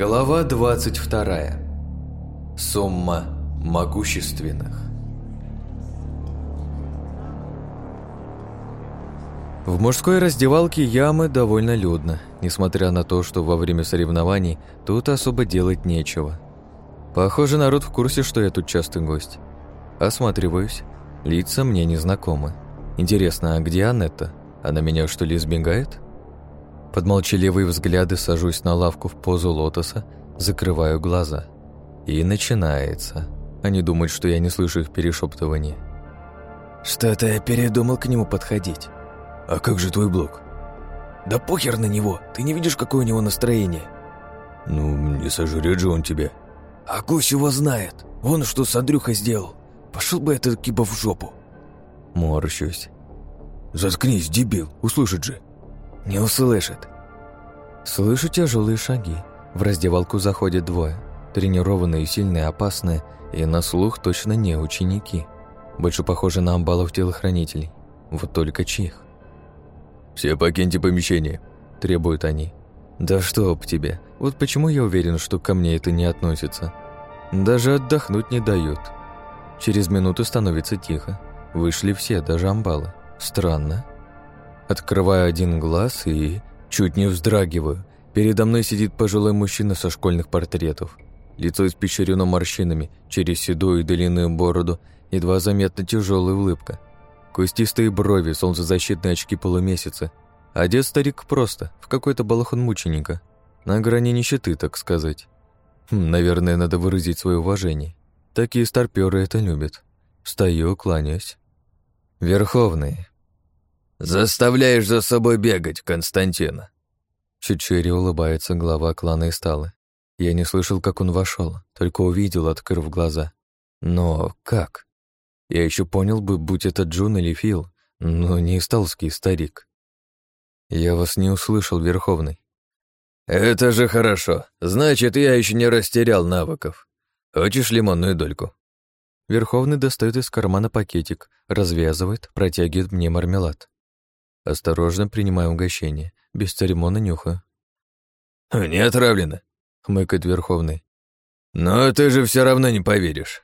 Глава 22. Сумма могущественных. В мужской раздевалке ямы довольно людно, несмотря на то, что во время соревнований тут особо делать нечего. Похоже, народ в курсе, что я тут частый гость. Осматриваюсь. Лица мне незнакомы. Интересно, а где Анетта? Она меня что ли избегает? Под молчаливые взгляды сажусь на лавку в позу лотоса, закрываю глаза. И начинается. Они думают, что я не слышу их перешептывания. «Что-то я передумал к нему подходить». «А как же твой блог?» «Да похер на него, ты не видишь, какое у него настроение?» «Ну, не сожрет же он тебя». «А гусь его знает, вон что с Андрюхой сделал. Пошел бы этот киба в жопу». Морщусь. «Заткнись, дебил, услышит же». Не услышит. Слышу тяжелые шаги. В раздевалку заходят двое. Тренированные, сильные, опасные и на слух точно не ученики. Больше похожи на амбалов телохранителей. Вот только чьих. «Все покиньте помещение», – требуют они. «Да что об тебе. Вот почему я уверен, что ко мне это не относится. Даже отдохнуть не дают. Через минуту становится тихо. Вышли все, даже амбалы. Странно. Открываю один глаз и чуть не вздрагиваю. Передо мной сидит пожилой мужчина со школьных портретов. Лицо испещрено морщинами, через седую и длинную бороду, едва заметна тяжелая улыбка. Кустистые брови, солнцезащитные очки полумесяца. Одет старик просто, в какой-то балахон мученика. На грани нищеты, так сказать. Хм, наверное, надо выразить свое уважение. Такие старпёры это любят. Встаю, кланяюсь. Верховный, «Заставляешь за собой бегать, Константин!» Чуть шире улыбается глава клана Исталы. Я не слышал, как он вошел, только увидел, открыв глаза. Но как? Я еще понял бы, будь это Джун или Фил, но не исталский старик. Я вас не услышал, Верховный. Это же хорошо. Значит, я еще не растерял навыков. Хочешь лимонную дольку? Верховный достает из кармана пакетик, развязывает, протягивает мне мармелад. Осторожно принимаю угощение, без церемона нюхаю. «Не отравлено», — хмыкает Верховный. «Но ты же все равно не поверишь».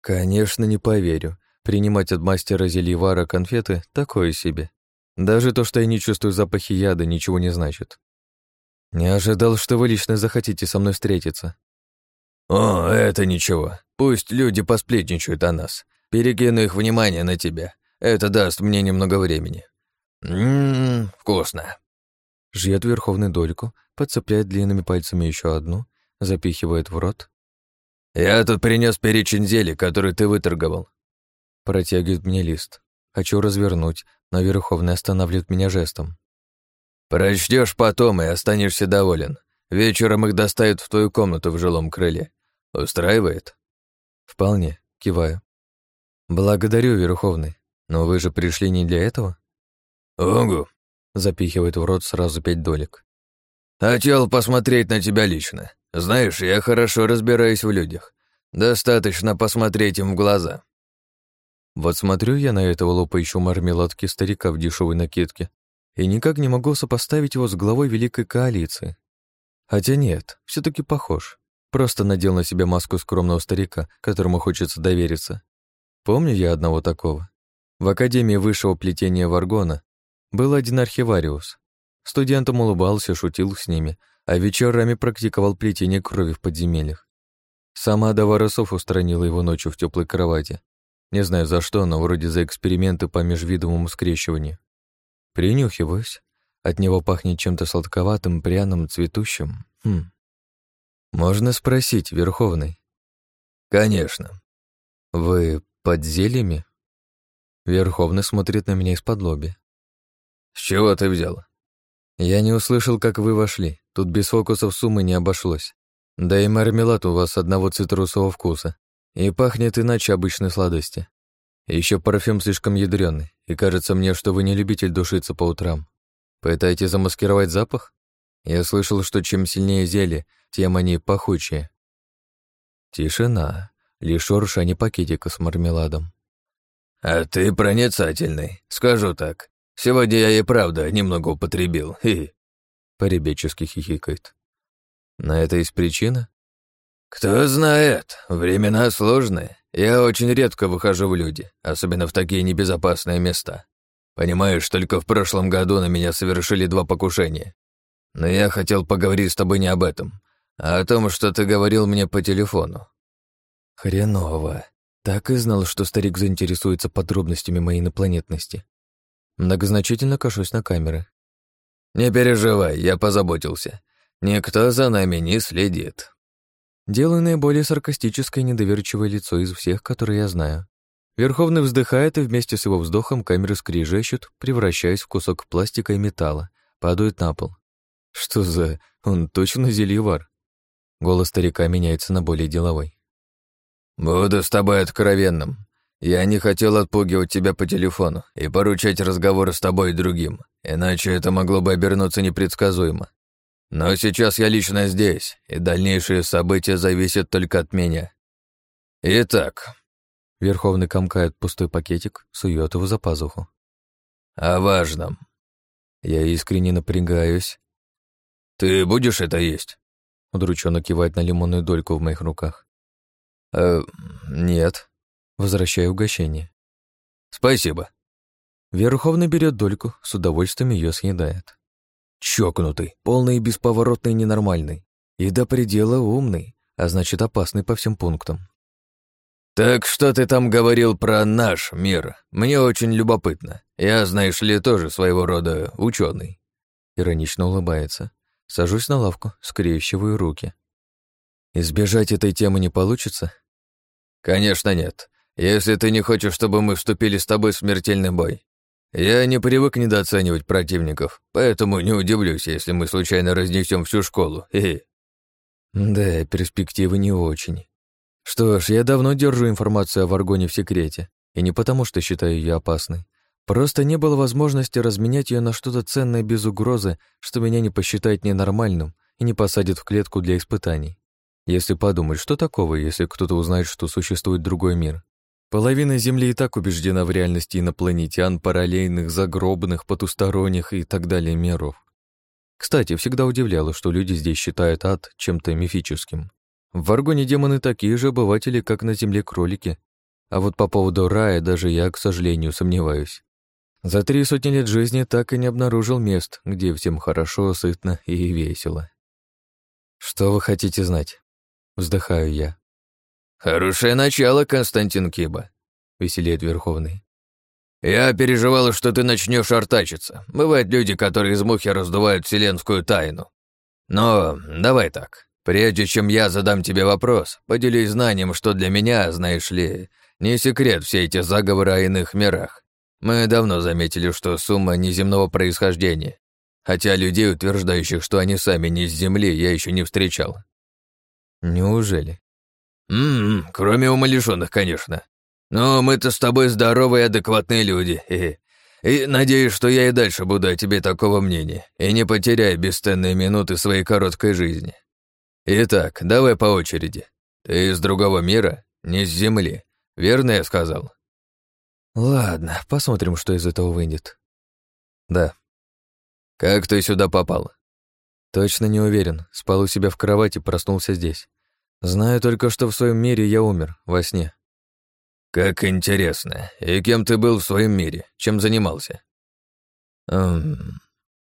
«Конечно, не поверю. Принимать от мастера Зельевара конфеты — такое себе. Даже то, что я не чувствую запахи яда, ничего не значит. Не ожидал, что вы лично захотите со мной встретиться». «О, это ничего. Пусть люди посплетничают о нас. Перекину их внимание на тебя. Это даст мне немного времени. Ммм, вкусно. Жьет верховную дольку, подцепляет длинными пальцами еще одну, запихивает в рот. Я тут принес перечень зелий, который ты выторговал. Протягивает мне лист. Хочу развернуть, но Верховный останавливает меня жестом. Прочтешь потом и останешься доволен. Вечером их доставят в твою комнату в жилом крыле. Устраивает? Вполне, киваю. Благодарю, Верховный. Но вы же пришли не для этого? «Угу», — запихивает в рот сразу пять долек. «Хотел посмотреть на тебя лично. Знаешь, я хорошо разбираюсь в людях. Достаточно посмотреть им в глаза». Вот смотрю я на этого лопающего мармеладки старика в дешевой накидке и никак не могу сопоставить его с главой Великой Коалиции. Хотя нет, все таки похож. Просто надел на себя маску скромного старика, которому хочется довериться. Помню я одного такого. В Академии высшего плетения Варгона был один архивариус. Студентам улыбался, шутил с ними, а вечерами практиковал плетение крови в подземельях. Сама Ада Воросов устранила его ночью в теплой кровати. Не знаю за что, но вроде за эксперименты по межвидовому скрещиванию. Принюхиваюсь. От него пахнет чем-то сладковатым, пряным, цветущим. Хм. Можно спросить, Верховный? Конечно. Вы под зельями? Верховный смотрит на меня из-под лоби. «С чего ты взял?» «Я не услышал, как вы вошли. Тут без фокусов суммы не обошлось. Да и мармелад у вас одного цитрусового вкуса. И пахнет иначе обычной сладости. Еще парфюм слишком ядреный, и кажется мне, что вы не любитель душиться по утрам. Пытаетесь замаскировать запах? Я слышал, что чем сильнее зелье, тем они пахучие». Тишина. Лишь шуршание пакетика с мармеладом. «А ты проницательный, скажу так. Сегодня я и правда немного употребил, и...» Поребечески хихикает. На это есть причина? Кто знает, времена сложные. Я очень редко выхожу в люди, особенно в такие небезопасные места. Понимаешь, только в прошлом году на меня совершили два покушения. Но я хотел поговорить с тобой не об этом, а о том, что ты говорил мне по телефону. Хреново. Так и знал, что старик заинтересуется подробностями моей инопланетности. Многозначительно кашусь на камеры. Не переживай, я позаботился. Никто за нами не следит. Делаю наиболее саркастическое и недоверчивое лицо из всех, которые я знаю. Верховный вздыхает, и вместе с его вздохом камеры скрижещут, превращаясь в кусок пластика и металла, падают на пол. Что за... он точно зельевар? Голос старика меняется на более деловой. «Буду с тобой откровенным. Я не хотел отпугивать тебя по телефону и поручать разговор с тобой и другим, иначе это могло бы обернуться непредсказуемо. Но сейчас я лично здесь, и дальнейшие события зависят только от меня. Итак...» Верховный комкает пустой пакетик, сует его за пазуху. «О важном». Я искренне напрягаюсь. «Ты будешь это есть?» Удрученно кивает на лимонную дольку в моих руках. «Э, нет». Возвращаю угощение. «Спасибо». Верховный берет дольку, с удовольствием ее съедает. Чокнутый, полный и бесповоротный ненормальный. И до предела умный, а значит опасный по всем пунктам. «Так что ты там говорил про наш мир? Мне очень любопытно. Я, знаешь ли, тоже своего рода ученый. Иронично улыбается. Сажусь на лавку, скрещиваю руки. Избежать этой темы не получится? Конечно, нет. Если ты не хочешь, чтобы мы вступили с тобой в смертельный бой. Я не привык недооценивать противников, поэтому не удивлюсь, если мы случайно разнесем всю школу. -хе. Да, перспективы не очень. Что ж, я давно держу информацию о Варгоне в секрете, и не потому, что считаю ее опасной. Просто не было возможности разменять ее на что-то ценное без угрозы, что меня не посчитает ненормальным и не посадит в клетку для испытаний. Если подумать, что такого, если кто-то узнает, что существует другой мир? Половина Земли и так убеждена в реальности инопланетян, параллельных, загробных, потусторонних и так далее миров. Кстати, всегда удивляло, что люди здесь считают ад чем-то мифическим. В Варгоне демоны такие же обыватели, как на Земле кролики. А вот по поводу рая даже я, к сожалению, сомневаюсь. За три сотни лет жизни так и не обнаружил мест, где всем хорошо, сытно и весело. Что вы хотите знать? Вздыхаю я. «Хорошее начало, Константин Киба», — веселеет Верховный. «Я переживал, что ты начнешь артачиться. Бывают люди, которые из мухи раздувают вселенскую тайну. Но давай так. Прежде чем я задам тебе вопрос, поделись знанием, что для меня, знаешь ли, не секрет все эти заговоры о иных мирах. Мы давно заметили, что сумма неземного происхождения, хотя людей, утверждающих, что они сами не с Земли, я еще не встречал. Неужели? Ммм, кроме умалишенных, конечно. Но мы-то с тобой здоровые и адекватные люди. И, и надеюсь, что я и дальше буду о тебе такого мнения и не потеряю бесценные минуты своей короткой жизни. Итак, давай по очереди. Ты из другого мира, не с Земли. Верно я сказал? Ладно, посмотрим, что из этого выйдет. Да. Как ты сюда попал? Точно не уверен. Спал у себя в кровати, проснулся здесь. Знаю только, что в своем мире я умер, во сне. Как интересно. И кем ты был в своем мире? Чем занимался? Эм...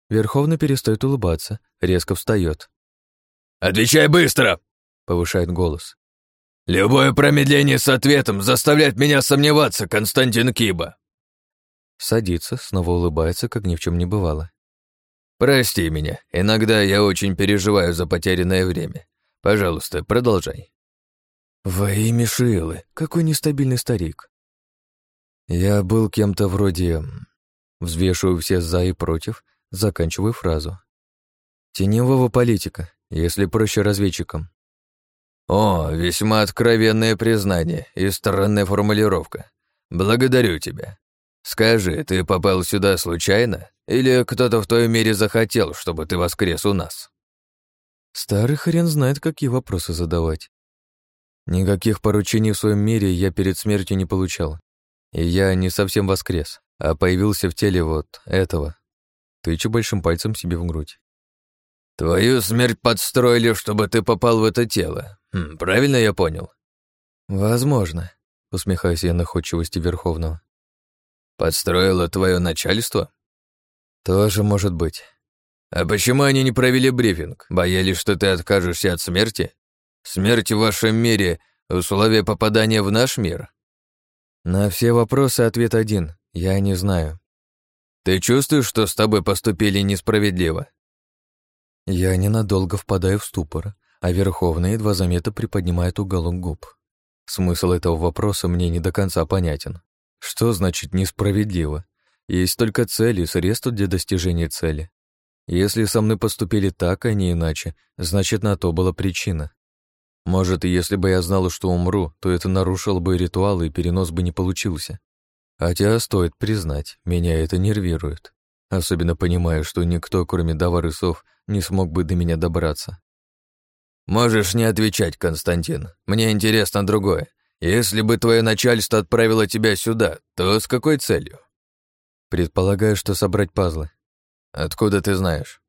Верховный перестает улыбаться, резко встает. «Отвечай быстро!» — повышает голос. «Любое промедление с ответом заставляет меня сомневаться, Константин Киба!» Садится, снова улыбается, как ни в чем не бывало. «Прости меня, иногда я очень переживаю за потерянное время. Пожалуйста, продолжай. Во имя Шилы, какой нестабильный старик. Я был кем-то вроде... Взвешиваю все «за» и «против», заканчиваю фразу. Теневого политика, если проще разведчиком. О, весьма откровенное признание и странная формулировка. Благодарю тебя. Скажи, ты попал сюда случайно? Или кто-то в той мире захотел, чтобы ты воскрес у нас? Старый хрен знает, какие вопросы задавать. Никаких поручений в своем мире я перед смертью не получал. И я не совсем воскрес, а появился в теле вот этого. Тычу большим пальцем себе в грудь. Твою смерть подстроили, чтобы ты попал в это тело. Хм, правильно я понял? Возможно, усмехаюсь я находчивости Верховного. Подстроило твое начальство? Тоже может быть. А почему они не провели брифинг? Боялись, что ты откажешься от смерти? Смерть в вашем мире — условие попадания в наш мир? На все вопросы ответ один. Я не знаю. Ты чувствуешь, что с тобой поступили несправедливо? Я ненадолго впадаю в ступор, а Верховный едва заметно приподнимает уголок губ. Смысл этого вопроса мне не до конца понятен. Что значит несправедливо? Есть только цели и средства для достижения цели. Если со мной поступили так, а не иначе, значит, на то была причина. Может, если бы я знал, что умру, то это нарушило бы ритуал, и перенос бы не получился. Хотя, стоит признать, меня это нервирует. Особенно понимая, что никто, кроме Даварысов, не смог бы до меня добраться. «Можешь не отвечать, Константин. Мне интересно другое. Если бы твое начальство отправило тебя сюда, то с какой целью?» «Предполагаю, что собрать пазлы». «Откуда ты знаешь?»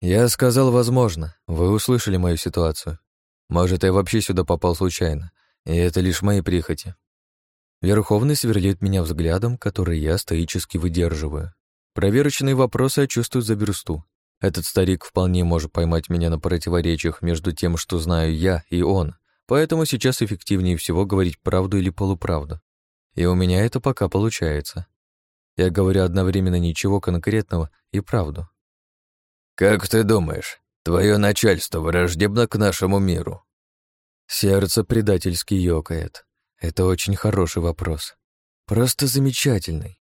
«Я сказал, возможно. Вы услышали мою ситуацию. Может, я вообще сюда попал случайно, и это лишь мои прихоти. Верховный сверлит меня взглядом, который я стоически выдерживаю. Проверочные вопросы я чувствую за версту. Этот старик вполне может поймать меня на противоречиях между тем, что знаю я и он, поэтому сейчас эффективнее всего говорить правду или полуправду. И у меня это пока получается. Я говорю одновременно ничего конкретного и правду. «Как ты думаешь, твое начальство враждебно к нашему миру?» Сердце предательски ёкает. Это очень хороший вопрос. Просто замечательный.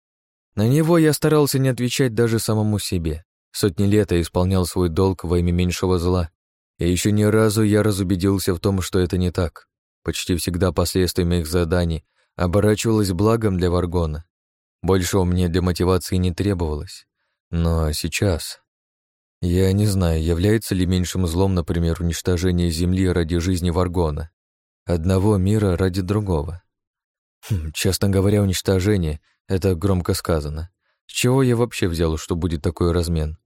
На него я старался не отвечать даже самому себе. Сотни лет я исполнял свой долг во имя меньшего зла, и еще ни разу я разубедился в том, что это не так. Почти всегда последствия моих заданий оборачивалось благом для Варгона. Большего мне для мотивации не требовалось. Но сейчас... Я не знаю, является ли меньшим злом, например, уничтожение Земли ради жизни Варгона. Одного мира ради другого. Хм, честно говоря, уничтожение — это громко сказано. С чего я вообще взял, что будет такой размен?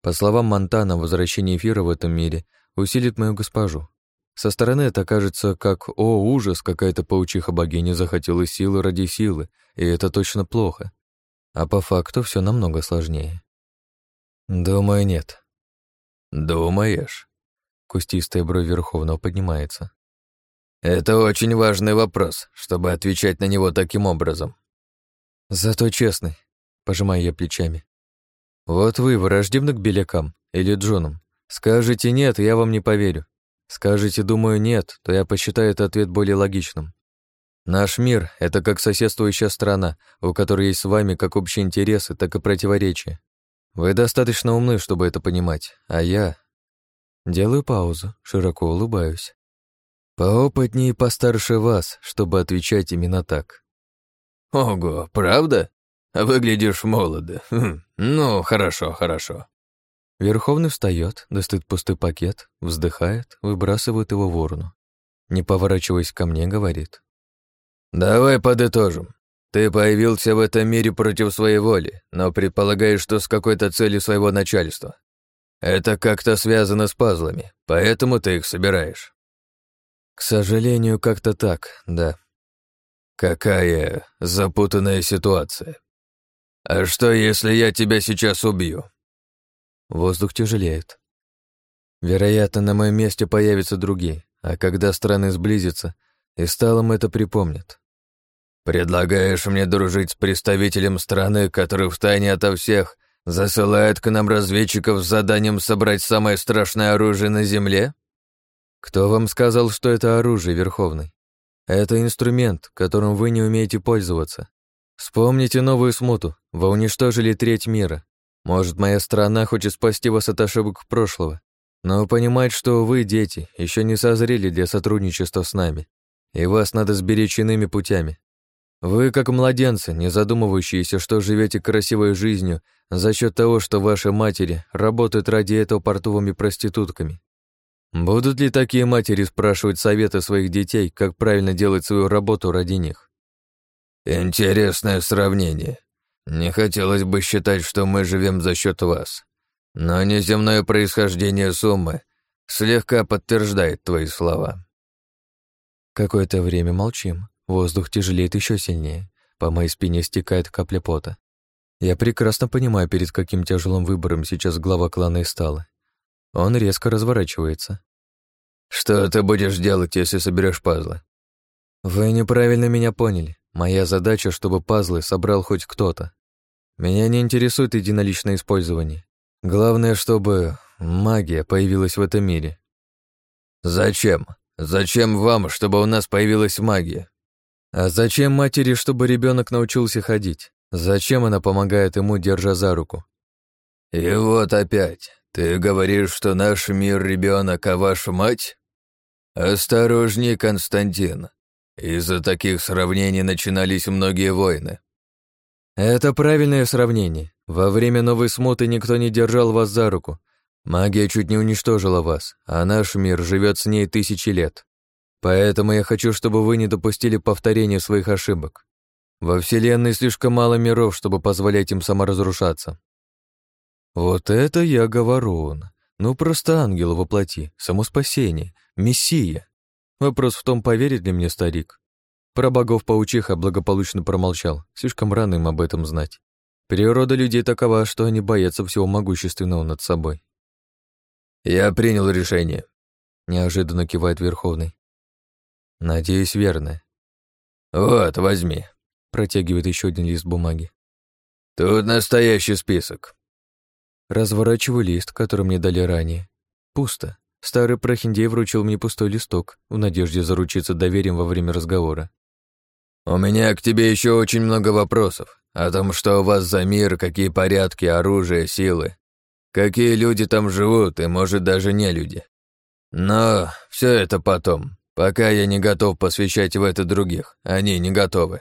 По словам Монтана, возвращение эфира в этом мире усилит мою госпожу. Со стороны это кажется как «О, ужас, какая-то паучиха-богиня захотела силы ради силы, и это точно плохо». А по факту все намного сложнее. «Думаю, нет». «Думаешь?» Кустистая бровь Верховного поднимается. «Это очень важный вопрос, чтобы отвечать на него таким образом». «Зато честный», — пожимаю я плечами. «Вот вы враждебны к белякам или джунам. Скажете «нет», я вам не поверю. Скажете «думаю, нет», то я посчитаю этот ответ более логичным. Наш мир — это как соседствующая страна, у которой есть с вами как общие интересы, так и противоречия. Вы достаточно умны, чтобы это понимать, а я... Делаю паузу, широко улыбаюсь. Поопытнее и постарше вас, чтобы отвечать именно так. Ого, правда? Выглядишь молодо. Хм, ну, хорошо, хорошо. Верховный встает, достает пустой пакет, вздыхает, выбрасывает его в урну. Не поворачиваясь ко мне, говорит. «Давай подытожим. Ты появился в этом мире против своей воли, но предполагаешь, что с какой-то целью своего начальства. Это как-то связано с пазлами, поэтому ты их собираешь. К сожалению, как-то так, да. Какая запутанная ситуация. А что, если я тебя сейчас убью? Воздух тяжелеет. Вероятно, на моем месте появятся другие, а когда страны сблизятся, и сталом это припомнят. «Предлагаешь мне дружить с представителем страны, который втайне ото всех засылает к нам разведчиков с заданием собрать самое страшное оружие на Земле?» «Кто вам сказал, что это оружие, Верховный? Это инструмент, которым вы не умеете пользоваться. Вспомните новую смуту. Вы уничтожили треть мира. Может, моя страна хочет спасти вас от ошибок прошлого, но понимает, что вы, дети, еще не созрели для сотрудничества с нами, и вас надо сберечь иными путями. Вы как младенцы, не задумывающиеся, что живете красивой жизнью за счет того, что ваши матери работают ради этого портовыми проститутками. Будут ли такие матери спрашивать советы своих детей, как правильно делать свою работу ради них? Интересное сравнение. Не хотелось бы считать, что мы живем за счет вас. Но неземное происхождение суммы слегка подтверждает твои слова. Какое-то время молчим. Воздух тяжелеет еще сильнее. По моей спине стекает капля пота. Я прекрасно понимаю, перед каким тяжелым выбором сейчас глава клана и стала. Он резко разворачивается. «Что ты будешь делать, если соберешь пазлы?» «Вы неправильно меня поняли. Моя задача, чтобы пазлы собрал хоть кто-то. Меня не интересует единоличное использование. Главное, чтобы магия появилась в этом мире». «Зачем? Зачем вам, чтобы у нас появилась магия?» «А зачем матери, чтобы ребенок научился ходить? Зачем она помогает ему, держа за руку?» «И вот опять. Ты говоришь, что наш мир ребенок, а ваша мать?» «Осторожней, Константин. Из-за таких сравнений начинались многие войны». «Это правильное сравнение. Во время новой смуты никто не держал вас за руку. Магия чуть не уничтожила вас, а наш мир живет с ней тысячи лет. Поэтому я хочу, чтобы вы не допустили повторения своих ошибок. Во Вселенной слишком мало миров, чтобы позволять им саморазрушаться. Вот это я говорю. Ну, просто ангел воплоти, само спасение, мессия. Вопрос в том, поверит ли мне старик. Про богов-паучиха благополучно промолчал, слишком рано им об этом знать. Природа людей такова, что они боятся всего могущественного над собой. «Я принял решение», — неожиданно кивает Верховный. «Надеюсь, верно». «Вот, возьми», — протягивает еще один лист бумаги. «Тут настоящий список». Разворачиваю лист, который мне дали ранее. Пусто. Старый прохиндей вручил мне пустой листок, в надежде заручиться доверием во время разговора. «У меня к тебе еще очень много вопросов. О том, что у вас за мир, какие порядки, оружие, силы. Какие люди там живут, и, может, даже не люди. Но все это потом. Пока я не готов посвящать в это других, они не готовы.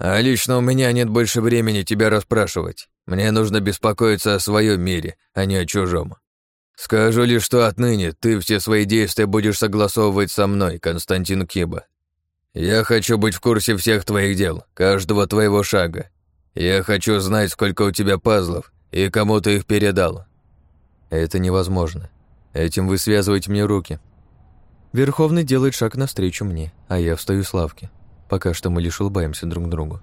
А лично у меня нет больше времени тебя расспрашивать. Мне нужно беспокоиться о своем мире, а не о чужом. Скажу лишь, что отныне ты все свои действия будешь согласовывать со мной, Константин Киба. Я хочу быть в курсе всех твоих дел, каждого твоего шага. Я хочу знать, сколько у тебя пазлов и кому ты их передал. Это невозможно. Этим вы связываете мне руки, Верховный делает шаг навстречу мне, а я встаю с лавки. Пока что мы лишь улыбаемся друг другу.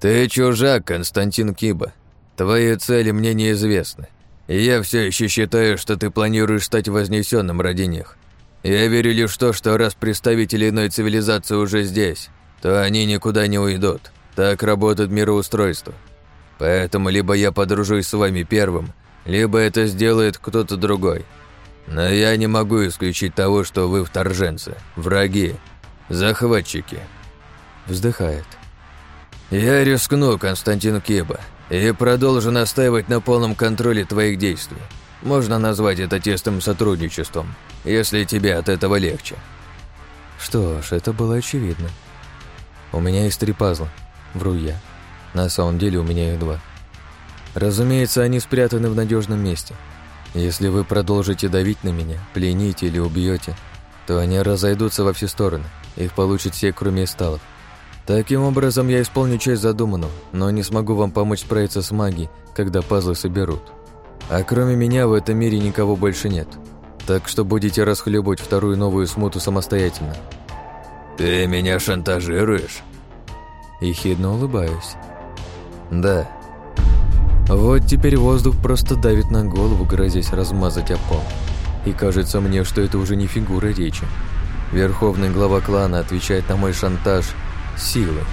«Ты чужак, Константин Киба. Твои цели мне неизвестны. Я все еще считаю, что ты планируешь стать вознесенным ради них. Я верю лишь в то, что раз представители иной цивилизации уже здесь, то они никуда не уйдут. Так работает мироустройство. Поэтому либо я подружусь с вами первым, либо это сделает кто-то другой. Но я не могу исключить того, что вы вторженцы, враги, захватчики. Вздыхает. Я рискну, Константин Кеба, и продолжу настаивать на полном контроле твоих действий. Можно назвать это тестом сотрудничеством, если тебе от этого легче. Что ж, это было очевидно. У меня есть три пазла, вру я. На самом деле у меня их два. Разумеется, они спрятаны в надежном месте – если вы продолжите давить на меня, плените или убьете, то они разойдутся во все стороны. Их получат все, кроме сталов. Таким образом, я исполню часть задуманного, но не смогу вам помочь справиться с магией, когда пазлы соберут. А кроме меня в этом мире никого больше нет. Так что будете расхлебывать вторую новую смуту самостоятельно. «Ты меня шантажируешь?» Ехидно улыбаюсь. «Да, вот теперь воздух просто давит на голову, грозясь размазать о пол. И кажется мне, что это уже не фигура речи. Верховный глава клана отвечает на мой шантаж силой.